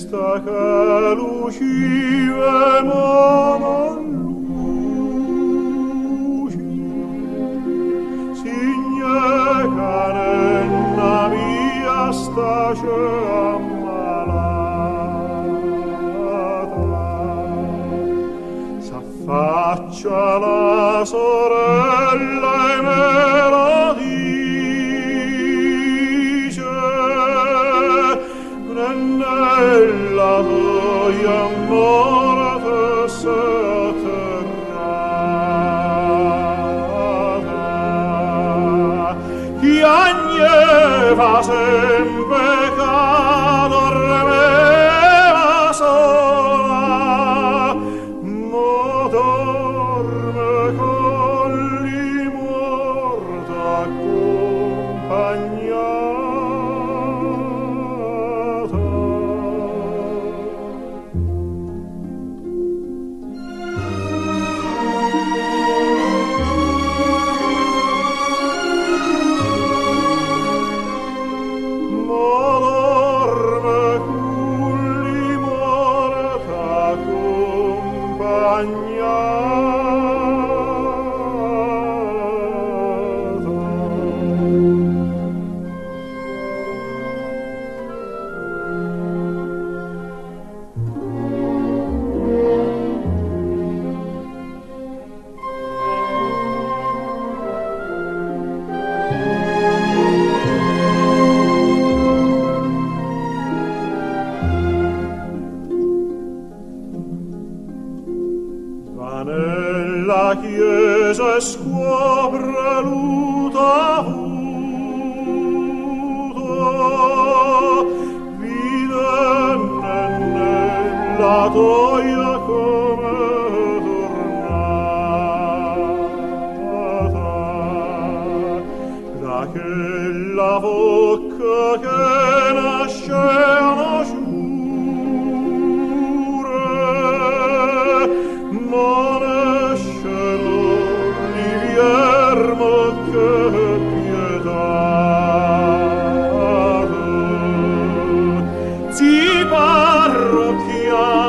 questa che lucive ma non luci. Signe canenna mia stace ammalata. S'affaccia la sorella e me pieva sempre sola one. la chiesa e scopre l'utavuto videnne nella gioia come tornata da quella bocca che nasceva parroquia.